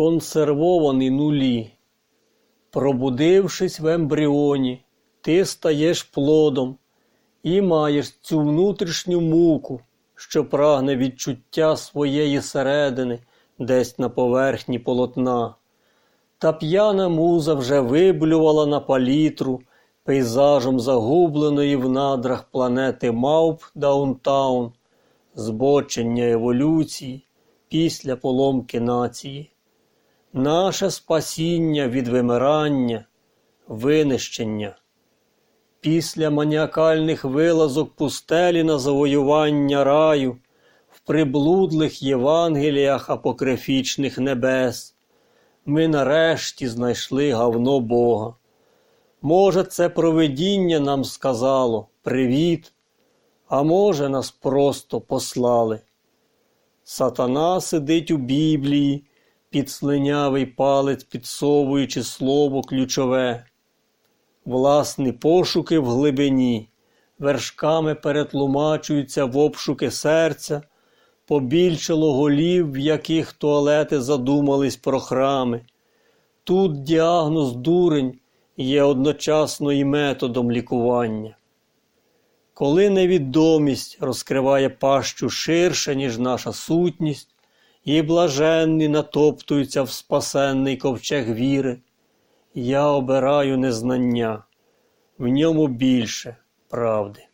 Сконсервовані нулі. Пробудившись в ембріоні, ти стаєш плодом і маєш цю внутрішню муку, що прагне відчуття своєї середини десь на поверхні полотна. Та п'яна муза вже виблювала на палітру пейзажем загубленої в надрах планети Мауп Даунтаун, збочення еволюції після поломки нації. Наше спасіння від вимирання, винищення. Після маніакальних вилазок пустелі на завоювання раю, в приблудлих Євангеліях апокрифічних небес, ми нарешті знайшли гавно Бога. Може, це провидіння нам сказало привіт, а може, нас просто послали. Сатана сидить у Біблії, під слинявий палець підсовуючи слово ключове. Власні пошуки в глибині, вершками перетлумачуються в обшуки серця, побільшало голів, в яких туалети задумались про храми. Тут діагноз дурень є одночасно і методом лікування. Коли невідомість розкриває пащу ширше, ніж наша сутність, і блаженні натоптуються в спасенний ковчег віри, я обираю незнання, в ньому більше правди.